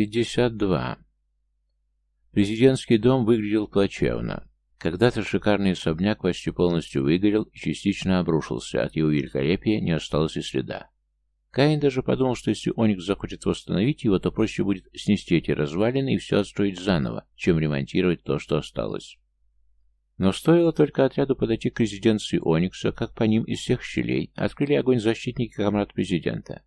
52. Президентский дом выглядел плачевно. Когда-то шикарный особняк почти полностью выгорел и частично обрушился, от его великолепия не осталось и следа. Каин даже подумал, что если Оникс захочет восстановить его, то проще будет снести эти развалины и все отстроить заново, чем ремонтировать то, что осталось. Но стоило только отряду подойти к резиденции Оникса, как по ним из всех щелей открыли огонь защитники комрад президента.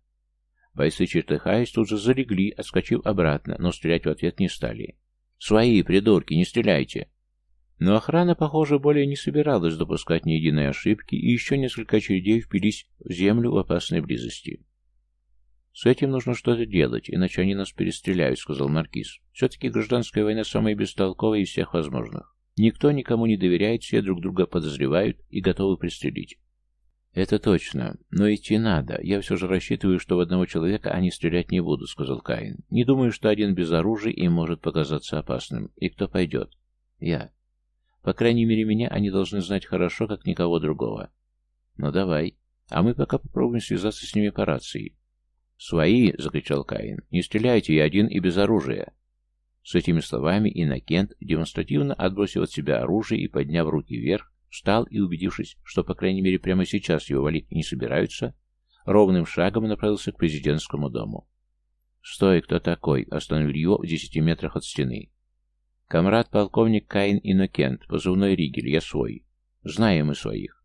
Бойцы, чертыхаясь, тут же залегли, отскочив обратно, но стрелять в ответ не стали. «Свои, придурки, не стреляйте!» Но охрана, похоже, более не собиралась допускать ни единой ошибки, и еще несколько очередей впились в землю в опасной близости. «С этим нужно что-то делать, иначе они нас перестреляют», — сказал Маркиз. «Все-таки гражданская война самая бестолковая из всех возможных. Никто никому не доверяет, все друг друга подозревают и готовы пристрелить. «Это точно. Но идти надо. Я все же рассчитываю, что в одного человека они стрелять не будут», — сказал Каин. «Не думаю, что один без оружия им может показаться опасным. И кто пойдет?» «Я. По крайней мере, меня они должны знать хорошо, как никого другого». «Ну, давай. А мы пока попробуем связаться с ними по рации». «Свои!» — закричал Каин. «Не стреляйте, я один и без оружия». С этими словами Иннокент, демонстративно отбросив от себя оружие и подняв руки вверх, Встал и, убедившись, что, по крайней мере, прямо сейчас его валить не собираются, ровным шагом направился к президентскому дому. «Стой, кто такой?» — остановил его в десяти метрах от стены. «Комрад полковник Каин Иннокент, позывной Ригель, я свой. Знаем мы своих.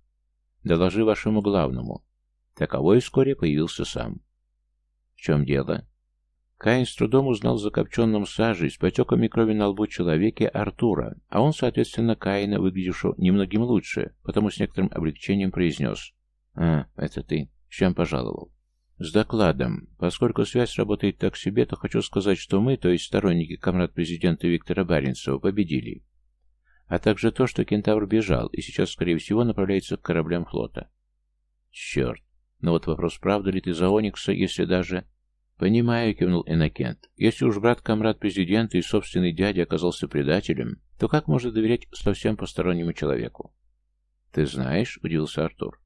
Доложи вашему главному». Таковой вскоре появился сам. «В чем дело?» Каин с трудом узнал в закопченном сажей с потеками крови на лбу человеке Артура, а он, соответственно, Каина, выглядевшего немногим лучше, потому с некоторым облегчением произнес. «А, это ты. С чем пожаловал?» «С докладом. Поскольку связь работает так себе, то хочу сказать, что мы, то есть сторонники комрад президента Виктора Баренцева, победили. А также то, что кентавр бежал и сейчас, скорее всего, направляется к кораблям флота». «Черт. Но вот вопрос, правда ли ты за Оникса, если даже...» «Понимаю», — кивнул Энакент. «Если уж брат-комрад президента и собственный дядя оказался предателем, то как можно доверять совсем постороннему человеку?» «Ты знаешь?» — удивился Артур.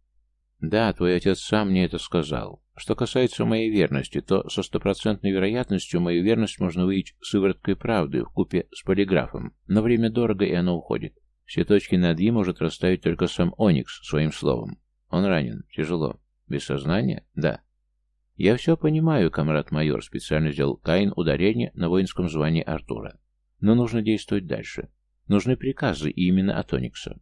«Да, твой отец сам мне это сказал. Что касается моей верности, то со стопроцентной вероятностью мою верность можно выявить сывороткой правды в купе с полиграфом, но время дорого, и оно уходит. Все точки над «и» может расставить только сам Оникс своим словом. Он ранен, тяжело. Без сознания? Да. «Я все понимаю, комрад-майор», — специально сделал Каин ударение на воинском звании Артура. «Но нужно действовать дальше. Нужны приказы, и именно от Оникса.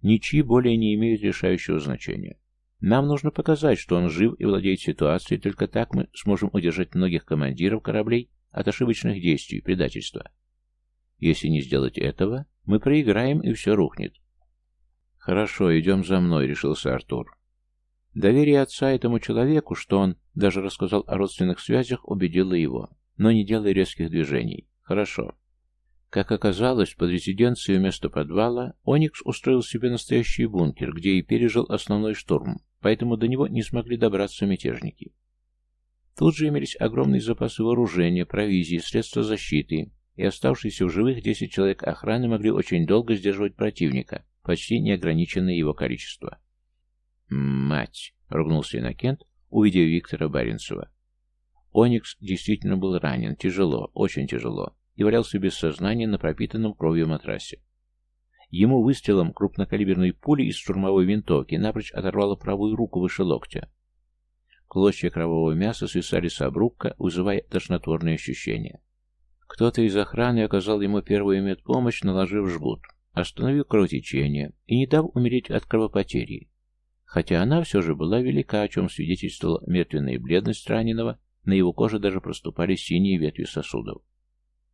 Ничьи более не имеют решающего значения. Нам нужно показать, что он жив и владеет ситуацией, только так мы сможем удержать многих командиров кораблей от ошибочных действий, предательства. Если не сделать этого, мы проиграем, и все рухнет». «Хорошо, идем за мной», — решился Артур. Доверие отца этому человеку, что он даже рассказал о родственных связях, убедило его. Но не делай резких движений. Хорошо. Как оказалось, под резиденцией вместо подвала Оникс устроил себе настоящий бункер, где и пережил основной штурм, поэтому до него не смогли добраться мятежники. Тут же имелись огромные запасы вооружения, провизии, средства защиты, и оставшиеся в живых 10 человек охраны могли очень долго сдерживать противника, почти неограниченное его количество. «Мать!» — ругнулся Иннокент, увидев Виктора Баренцева. Оникс действительно был ранен, тяжело, очень тяжело, и валялся без сознания на пропитанном кровью матрасе. Ему выстрелом крупнокалиберной пули из штурмовой винтовки напрочь оторвало правую руку выше локтя. Клочья кровавого мяса свисали с обрубка, вызывая тошнотворные ощущения. Кто-то из охраны оказал ему первую медпомощь, наложив жгут, остановив кровотечение и не дав умереть от кровопотери хотя она все же была велика, о чем свидетельствовала мертвенная бледность раненого, на его коже даже проступали синие ветви сосудов.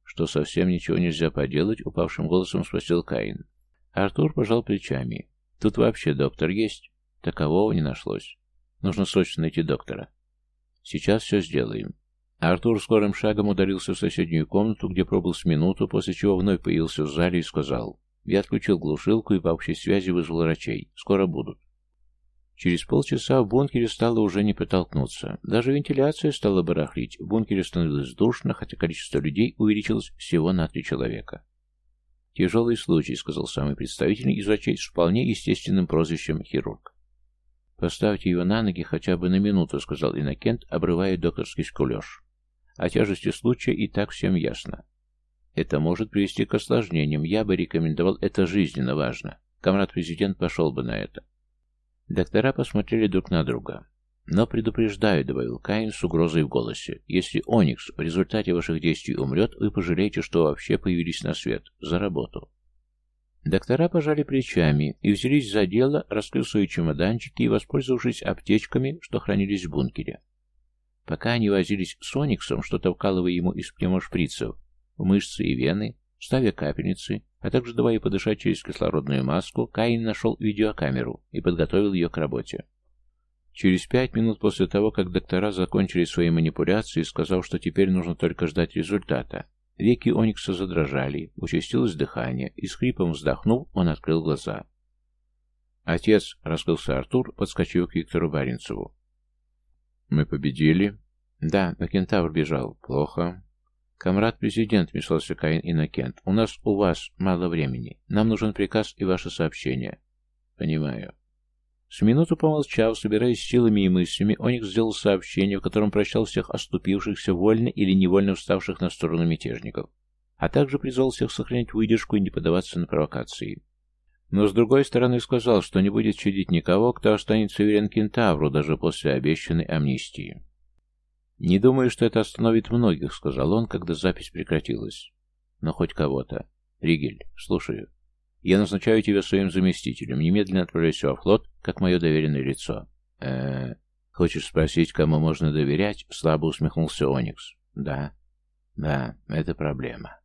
Что совсем ничего нельзя поделать, упавшим голосом спросил Каин. Артур пожал плечами. Тут вообще доктор есть? Такового не нашлось. Нужно срочно найти доктора. Сейчас все сделаем. Артур скорым шагом ударился в соседнюю комнату, где пробыл с минуту, после чего вновь появился в зале и сказал. Я отключил глушилку и по общей связи вызвал врачей. Скоро будут. Через полчаса в бункере стало уже не протолкнуться. Даже вентиляция стала барахлить. В бункере становилось душно, хотя количество людей увеличилось всего на три человека. «Тяжелый случай», — сказал самый представительный из врачей с вполне естественным прозвищем «хирург». «Поставьте его на ноги хотя бы на минуту», — сказал Иннокент, обрывая докторский скулеж. О тяжести случая и так всем ясно. Это может привести к осложнениям. Я бы рекомендовал, это жизненно важно. Комрад-президент пошел бы на это. Доктора посмотрели друг на друга. «Но предупреждаю», — добавил Каин с угрозой в голосе, «если Оникс в результате ваших действий умрет, вы пожалеете, что вообще появились на свет. За работу». Доктора пожали плечами и взялись за дело, раскрыв свои чемоданчики и воспользовавшись аптечками, что хранились в бункере. Пока они возились с Ониксом, что-то вкалывая ему из пневмошприцев, в мышцы и вены, ставя капельницы, а также давая подышать через кислородную маску, Каин нашел видеокамеру и подготовил ее к работе. Через пять минут после того, как доктора закончили свои манипуляции, сказав, что теперь нужно только ждать результата, веки Оникса задрожали, участилось дыхание, и с хрипом вздохнув, он открыл глаза. «Отец!» — раскрылся Артур, подскочив к Виктору Баренцеву. «Мы победили?» «Да, но кентавр бежал. Плохо. «Комрад-президент», — вмешался Каин Иннокент, — «у нас, у вас мало времени. Нам нужен приказ и ваше сообщение». «Понимаю». С минуту помолчав, собираясь силами и мыслями, Оникс сделал сообщение, в котором прощал всех оступившихся, вольно или невольно вставших на сторону мятежников, а также призвал всех сохранять выдержку и не поддаваться на провокации. Но, с другой стороны, сказал, что не будет щадить никого, кто останется верен кентавру даже после обещанной амнистии. «Не думаю, что это остановит многих», — сказал он, когда запись прекратилась. «Но хоть кого-то. Ригель, слушаю. Я назначаю тебя своим заместителем. Немедленно отправляйся во флот, как мое доверенное лицо». «Э-э...» «Хочешь спросить, кому можно доверять?» — слабо усмехнулся Оникс. «Да. Да, это проблема.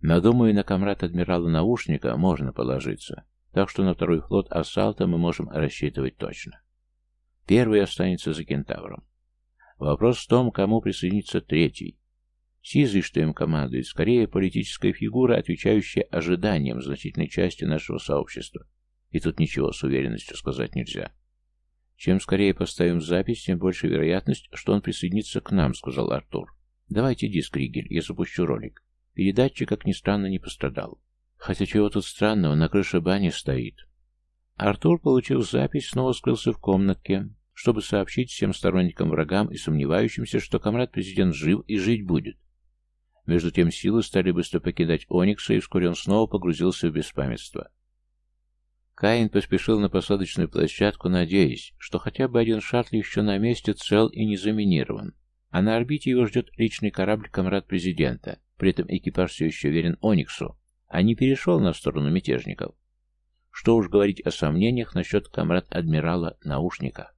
Но, думаю, на комрад адмирала Наушника можно положиться. Так что на второй флот Ассалта мы можем рассчитывать точно. Первый останется за кентавром. Вопрос в том, кому присоединится третий. Сизый, что им командует, скорее политическая фигура, отвечающая ожиданиям значительной части нашего сообщества. И тут ничего с уверенностью сказать нельзя. Чем скорее поставим запись, тем больше вероятность, что он присоединится к нам, сказал Артур. Давайте диск, Ригель, я запущу ролик. Передатчик, как ни странно, не пострадал. Хотя чего тут странного, на крыше бани стоит. Артур, получив запись, снова скрылся в комнатке, чтобы сообщить всем сторонникам врагам и сомневающимся, что комрад-президент жив и жить будет. Между тем силы стали быстро покидать Оникса, и вскоре он снова погрузился в беспамятство. Каин поспешил на посадочную площадку, надеясь, что хотя бы один шаттл еще на месте цел и не заминирован, а на орбите его ждет личный корабль комрад-президента, при этом экипаж все еще верен Ониксу, а не перешел на сторону мятежников. Что уж говорить о сомнениях насчет комрад-адмирала Наушника.